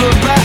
and getting